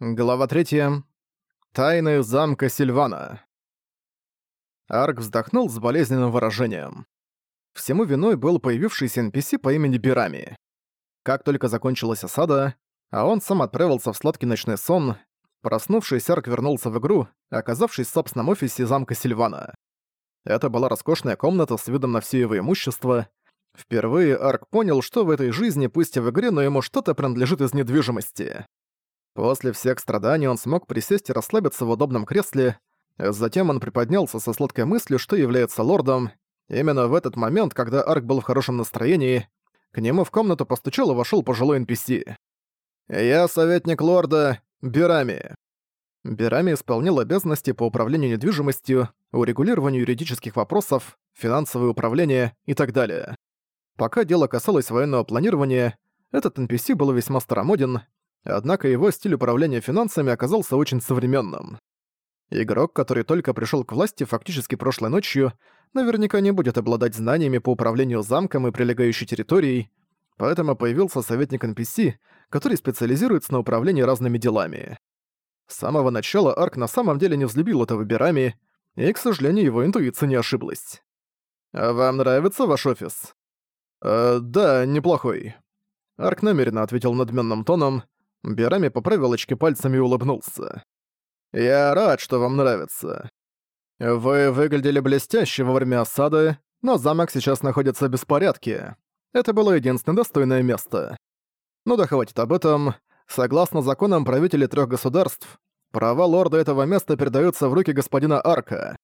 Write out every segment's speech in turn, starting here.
Глава 3. Тайны замка Сильвана. Арк вздохнул с болезненным выражением. Всему виной был появившийся NPC по имени Бирами. Как только закончилась осада, а он сам отправился в сладкий ночной сон, проснувшись, Арк вернулся в игру, оказавшись в собственном офисе замка Сильвана. Это была роскошная комната с видом на все его имущество. Впервые Арк понял, что в этой жизни, пусть и в игре, но ему что-то принадлежит из недвижимости. После всех страданий он смог присесть и расслабиться в удобном кресле, затем он приподнялся со сладкой мыслью, что является лордом. Именно в этот момент, когда Арк был в хорошем настроении, к нему в комнату постучал и вошёл пожилой NPC. «Я советник лорда Бирами». Бирами исполнил обязанности по управлению недвижимостью, урегулированию юридических вопросов, финансовое управление и так далее. Пока дело касалось военного планирования, этот NPC был весьма старомоден, Однако его стиль управления финансами оказался очень современным. Игрок, который только пришел к власти фактически прошлой ночью, наверняка не будет обладать знаниями по управлению замком и прилегающей территорией, поэтому появился советник NPC, который специализируется на управлении разными делами. С самого начала Арк на самом деле не взлюбил этого Бирами, и, к сожалению, его интуиция не ошиблась. «А вам нравится ваш офис?» «Э, да, неплохой». Арк намеренно ответил надменным тоном, Берами поправил очки пальцами и улыбнулся. «Я рад, что вам нравится. Вы выглядели блестяще во время осады, но замок сейчас находится в беспорядке. Это было единственное достойное место. Ну да хватит об этом. Согласно законам правителей трех государств, права лорда этого места передаются в руки господина Арка.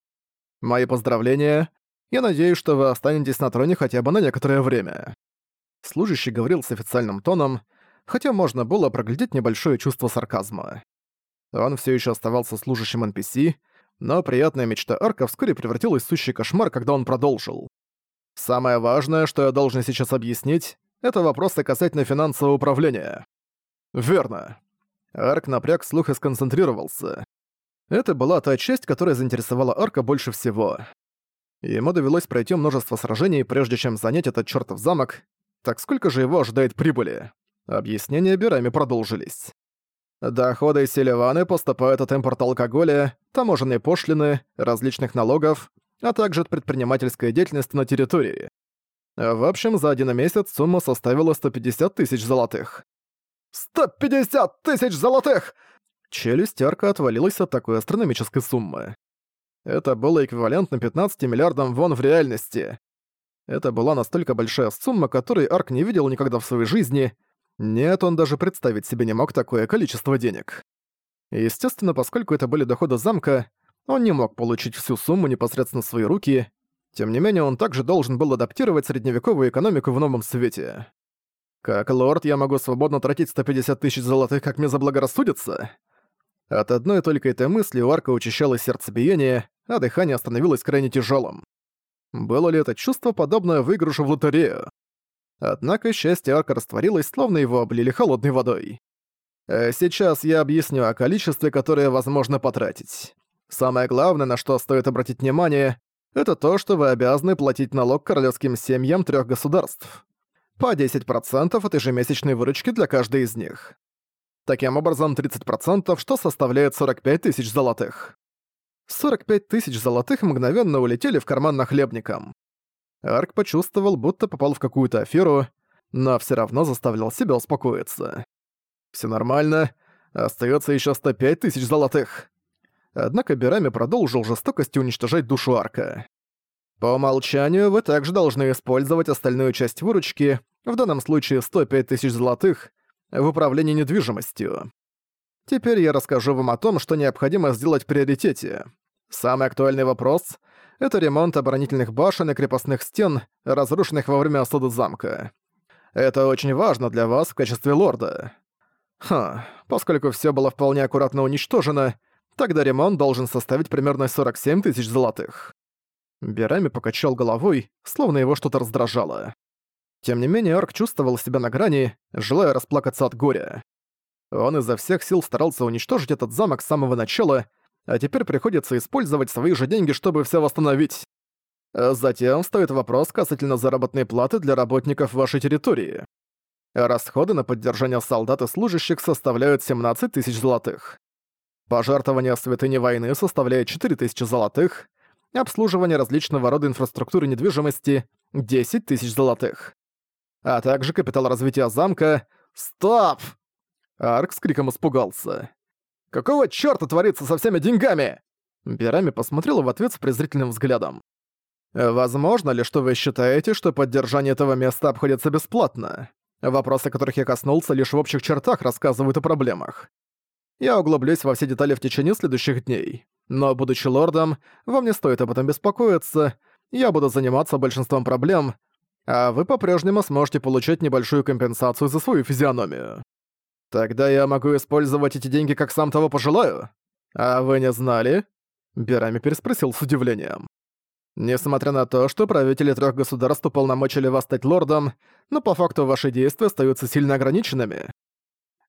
Мои поздравления. Я надеюсь, что вы останетесь на троне хотя бы на некоторое время». Служащий говорил с официальным тоном, хотя можно было проглядеть небольшое чувство сарказма. Он все еще оставался служащим NPC, но приятная мечта Арка вскоре превратилась в сущий кошмар, когда он продолжил. «Самое важное, что я должен сейчас объяснить, это вопросы касательно финансового управления». «Верно». Арк напряг слух и сконцентрировался. Это была та часть, которая заинтересовала Арка больше всего. Ему довелось пройти множество сражений, прежде чем занять этот чертов замок, так сколько же его ожидает прибыли? Объяснения Бирами продолжились. Доходы Селиваны поступают от импорта алкоголя, таможенной пошлины, различных налогов, а также от предпринимательской деятельности на территории. В общем, за один месяц сумма составила 150 тысяч золотых. 150 тысяч золотых! Челюсть арка отвалилась от такой астрономической суммы. Это было эквивалентно 15 миллиардам вон в реальности. Это была настолько большая сумма, которой Арк не видел никогда в своей жизни, нет, он даже представить себе не мог такое количество денег. Естественно, поскольку это были доходы замка, он не мог получить всю сумму непосредственно в свои руки, тем не менее он также должен был адаптировать средневековую экономику в новом свете. Как лорд я могу свободно тратить 150 тысяч золотых, как мне заблагорассудится? От одной только этой мысли у Арка учащалось сердцебиение, а дыхание становилось крайне тяжелым. Было ли это чувство подобное выигрышу в лотерею? Однако счастье Арка растворилось, словно его облили холодной водой. Э, сейчас я объясню о количестве, которое возможно потратить. Самое главное, на что стоит обратить внимание, это то, что вы обязаны платить налог королевским семьям трех государств. По 10% от ежемесячной выручки для каждой из них. Таким образом, 30%, что составляет 45 тысяч золотых. 45 тысяч золотых мгновенно улетели в карман нахлебникам. Арк почувствовал, будто попал в какую-то аферу, но все равно заставлял себя успокоиться. Все нормально, остается еще 105 тысяч золотых. Однако Берами продолжил жестокостью уничтожать душу Арка. По умолчанию вы также должны использовать остальную часть выручки, в данном случае 105 тысяч золотых, в управлении недвижимостью. Теперь я расскажу вам о том, что необходимо сделать в приоритете. Самый актуальный вопрос — это ремонт оборонительных башен и крепостных стен, разрушенных во время осады замка. Это очень важно для вас в качестве лорда. Ха, поскольку все было вполне аккуратно уничтожено, тогда ремонт должен составить примерно 47 тысяч золотых. Берами покачал головой, словно его что-то раздражало. Тем не менее, Арк чувствовал себя на грани, желая расплакаться от горя. Он изо всех сил старался уничтожить этот замок с самого начала, а теперь приходится использовать свои же деньги, чтобы все восстановить. Затем стоит вопрос касательно заработной платы для работников вашей территории. Расходы на поддержание солдат и служащих составляют 17 тысяч золотых. Пожертвование святыни войны составляет 4 тысячи золотых, обслуживание различного рода инфраструктуры недвижимости — 10 тысяч золотых. А также капитал развития замка — Стоп! Арк с криком испугался. «Какого чёрта творится со всеми деньгами?» Берами посмотрела в ответ с презрительным взглядом. «Возможно ли, что вы считаете, что поддержание этого места обходится бесплатно? Вопросы, которых я коснулся, лишь в общих чертах рассказывают о проблемах. Я углублюсь во все детали в течение следующих дней. Но, будучи лордом, вам не стоит об этом беспокоиться, я буду заниматься большинством проблем, а вы по-прежнему сможете получать небольшую компенсацию за свою физиономию. Тогда я могу использовать эти деньги, как сам того пожелаю? А вы не знали?» Берами переспросил с удивлением. Несмотря на то, что правители трех государств уполномочили вас стать лордом, но по факту ваши действия остаются сильно ограниченными.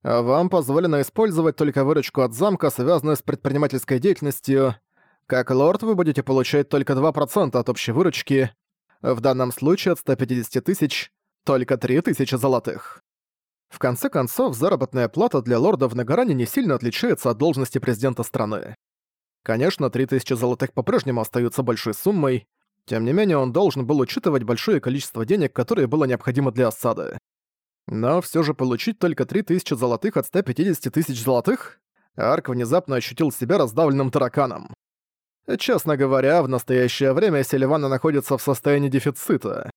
Вам позволено использовать только выручку от замка, связанную с предпринимательской деятельностью. Как лорд вы будете получать только 2% от общей выручки, в данном случае от 150 тысяч только 3 тысячи золотых. В конце концов, заработная плата для лорда в Нагаране не сильно отличается от должности президента страны. Конечно, 3000 золотых по-прежнему остаются большой суммой, тем не менее он должен был учитывать большое количество денег, которое было необходимо для осады. Но все же получить только 3000 золотых от 150 тысяч золотых? Арк внезапно ощутил себя раздавленным тараканом. Честно говоря, в настоящее время Селивана находится в состоянии дефицита.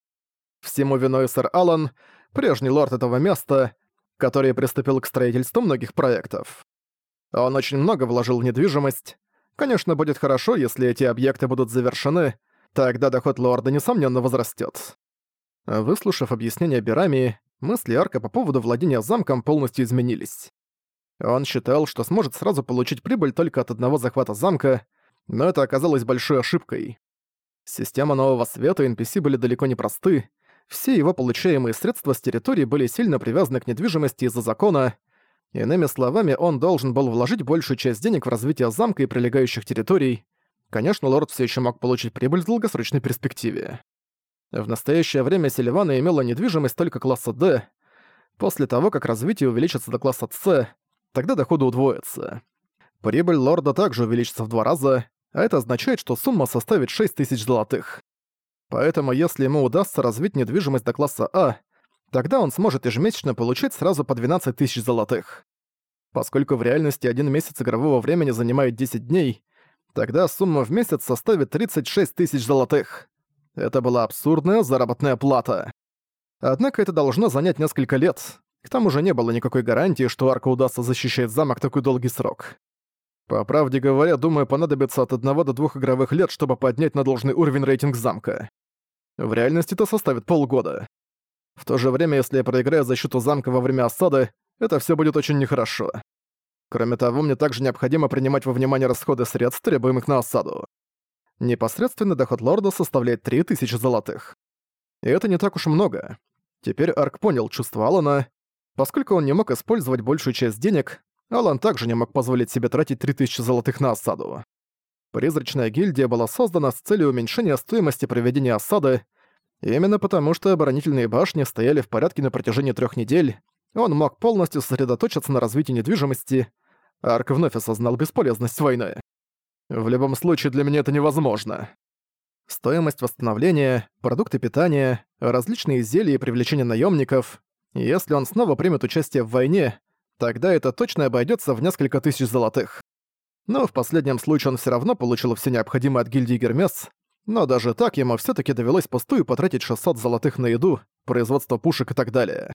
Всему виной сэр Аллан, прежний лорд этого места, который приступил к строительству многих проектов. Он очень много вложил в недвижимость, Конечно, будет хорошо, если эти объекты будут завершены, тогда доход лорда, несомненно, возрастет. Выслушав объяснение Берами, мысли Арка по поводу владения замком полностью изменились. Он считал, что сможет сразу получить прибыль только от одного захвата замка, но это оказалось большой ошибкой. Система Нового Света и NPC были далеко не просты, все его получаемые средства с территории были сильно привязаны к недвижимости из-за закона, Иными словами, он должен был вложить большую часть денег в развитие замка и прилегающих территорий. Конечно, лорд все еще мог получить прибыль в долгосрочной перспективе. В настоящее время Селивана имела недвижимость только класса D. После того, как развитие увеличится до класса C, тогда доходы удвоятся. Прибыль лорда также увеличится в два раза, а это означает, что сумма составит 6000 золотых. Поэтому если ему удастся развить недвижимость до класса А, Тогда он сможет ежемесячно получать сразу по 12 тысяч золотых. Поскольку в реальности один месяц игрового времени занимает 10 дней, тогда сумма в месяц составит 36 тысяч золотых. Это была абсурдная заработная плата. Однако это должно занять несколько лет. К тому же не было никакой гарантии, что Арка удастся защищать замок такой долгий срок. По правде говоря, думаю, понадобится от одного до двух игровых лет, чтобы поднять на должный уровень рейтинг замка. В реальности это составит полгода. В то же время, если я проиграю защиту замка во время осады, это все будет очень нехорошо. Кроме того, мне также необходимо принимать во внимание расходы средств, требуемых на осаду. Непосредственный доход лорда составляет 3000 золотых. И это не так уж много. Теперь Арк понял чувство Алана. Поскольку он не мог использовать большую часть денег, Алан также не мог позволить себе тратить 3000 золотых на осаду. Призрачная гильдия была создана с целью уменьшения стоимости проведения осады, Именно потому, что оборонительные башни стояли в порядке на протяжении трех недель, он мог полностью сосредоточиться на развитии недвижимости. Арк вновь осознал бесполезность войны. В любом случае, для меня это невозможно. Стоимость восстановления, продукты питания, различные зелья и привлечение наемников. Если он снова примет участие в войне, тогда это точно обойдется в несколько тысяч золотых. Но в последнем случае он все равно получил все необходимое от гильдии Гермес, но даже так ему все таки довелось пустую потратить 600 золотых на еду, производство пушек и так далее.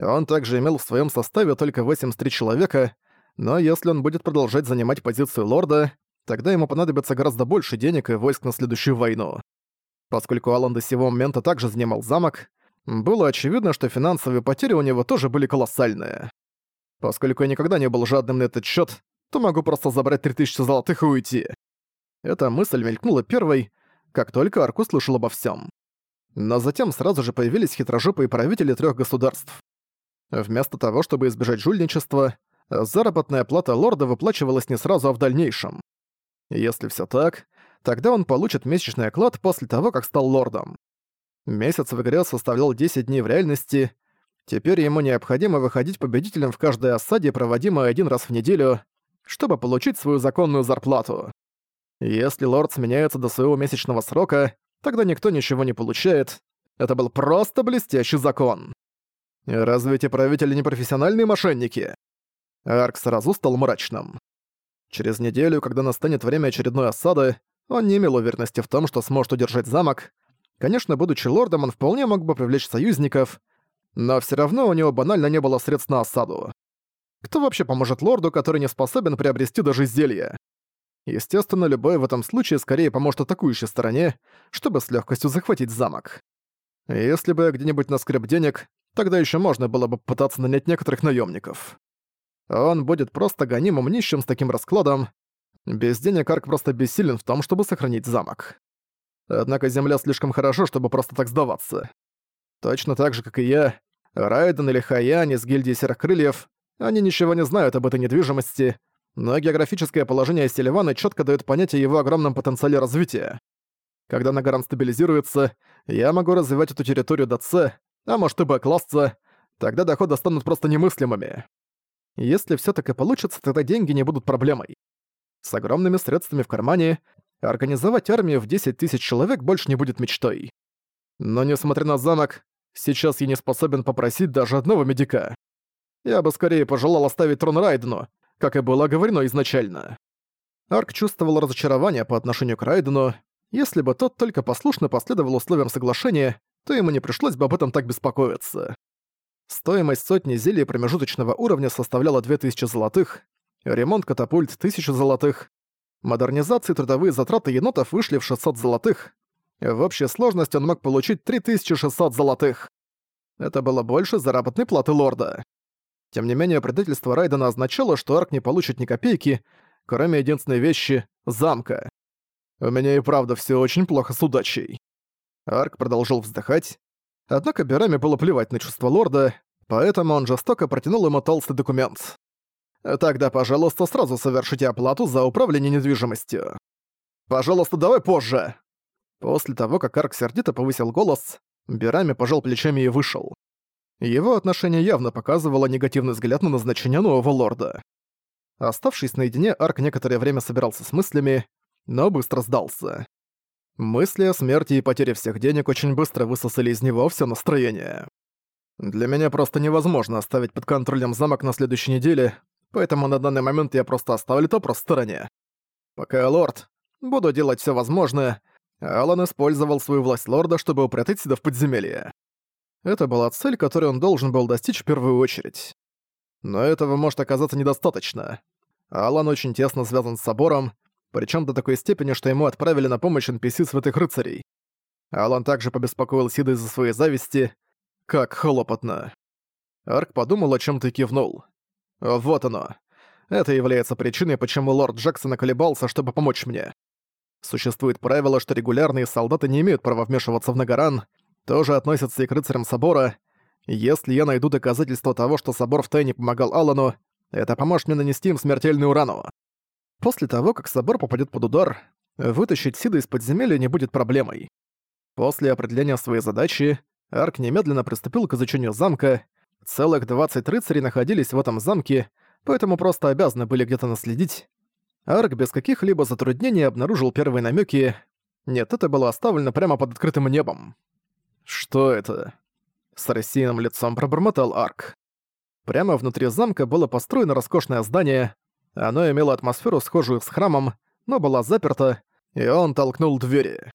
Он также имел в своем составе только 83 человека, но если он будет продолжать занимать позицию лорда, тогда ему понадобится гораздо больше денег и войск на следующую войну. Поскольку Алан до сего момента также занимал замок, было очевидно, что финансовые потери у него тоже были колоссальные. Поскольку я никогда не был жадным на этот счет, то могу просто забрать 3000 золотых и уйти. Эта мысль мелькнула первой, как только Арк услышал обо всем. Но затем сразу же появились хитрожопые правители трех государств. Вместо того, чтобы избежать жульничества, заработная плата лорда выплачивалась не сразу, а в дальнейшем. Если все так, тогда он получит месячный оклад после того, как стал лордом. Месяц в игре составлял 10 дней в реальности, Теперь ему необходимо выходить победителем в каждой осаде, проводимой один раз в неделю, чтобы получить свою законную зарплату. Если лорд сменяется до своего месячного срока, тогда никто ничего не получает. Это был просто блестящий закон. Разве эти правители не профессиональные мошенники? Арк сразу стал мрачным. Через неделю, когда настанет время очередной осады, он не имел уверенности в том, что сможет удержать замок. Конечно, будучи лордом, он вполне мог бы привлечь союзников, но все равно у него банально не было средств на осаду. Кто вообще поможет лорду, который не способен приобрести даже зелье? Естественно, любой в этом случае скорее поможет атакующей стороне, чтобы с легкостью захватить замок. Если бы где-нибудь наскреб денег, тогда еще можно было бы пытаться нанять некоторых наемников. Он будет просто гонимым нищим с таким раскладом. Без денег Арк просто бессилен в том, чтобы сохранить замок. Однако земля слишком хорошо, чтобы просто так сдаваться. Точно так же, как и я, Райден или Хаяни с гильдии Серых Крыльев, они ничего не знают об этой недвижимости, но географическое положение Селивана четко дает понятие его огромном потенциале развития. Когда Нагаран стабилизируется, я могу развивать эту территорию до С, а может и Б-класса, тогда доходы станут просто немыслимыми. Если все так и получится, тогда деньги не будут проблемой. С огромными средствами в кармане организовать армию в 10 тысяч человек больше не будет мечтой. Но несмотря на замок, сейчас я не способен попросить даже одного медика. Я бы скорее пожелал оставить трон Райдену, как и было говорено изначально. Арк чувствовал разочарование по отношению к Райдену. Если бы тот только послушно последовал условиям соглашения, то ему не пришлось бы об этом так беспокоиться. Стоимость сотни зелий промежуточного уровня составляла 2000 золотых, ремонт катапульт — 1000 золотых, модернизации трудовые затраты енотов вышли в 600 золотых, в общей сложности он мог получить 3600 золотых. Это было больше заработной платы лорда. Тем не менее, предательство Райдена означало, что Арк не получит ни копейки, кроме единственной вещи — замка. У меня и правда все очень плохо с удачей. Арк продолжил вздыхать, Однако Берами было плевать на чувство лорда, поэтому он жестоко протянул ему толстый документ. «Тогда, пожалуйста, сразу совершите оплату за управление недвижимостью. Пожалуйста, давай позже!» После того, как Арк сердито повысил голос, Берами пожал плечами и вышел. Его отношение явно показывало негативный взгляд на назначение нового лорда. Оставшись наедине, Арк некоторое время собирался с мыслями, но быстро сдался. Мысли о смерти и потере всех денег очень быстро высосали из него все настроение. Для меня просто невозможно оставить под контролем замок на следующей неделе, поэтому на данный момент я просто оставлю то просто в стороне. Пока я лорд, буду делать все возможное, Алан использовал свою власть лорда, чтобы упрятать себя в подземелье. Это была цель, которую он должен был достичь в первую очередь. Но этого может оказаться недостаточно. Алан очень тесно связан с собором, причем до такой степени, что ему отправили на помощь NPC святых рыцарей. Алан также побеспокоил Сида из-за своей зависти. Как хлопотно. Арк подумал о чем то и кивнул. Вот оно. Это является причиной, почему лорд Джексон колебался, чтобы помочь мне. Существует правило, что регулярные солдаты не имеют права вмешиваться в Нагаран, тоже относятся и к рыцарям собора. Если я найду доказательства того, что собор втайне помогал Алану, это поможет мне нанести им смертельную рану. После того, как собор попадет под удар, вытащить Сида из подземелья не будет проблемой. После определения своей задачи, Арк немедленно приступил к изучению замка. Целых 20 рыцарей находились в этом замке, поэтому просто обязаны были где-то наследить. Арк без каких-либо затруднений обнаружил первые намеки. Нет, это было оставлено прямо под открытым небом. Что это? С рассеянным лицом пробормотал Арк. Прямо внутри замка было построено роскошное здание, оно имело атмосферу, схожую с храмом, но была заперта, и он толкнул двери.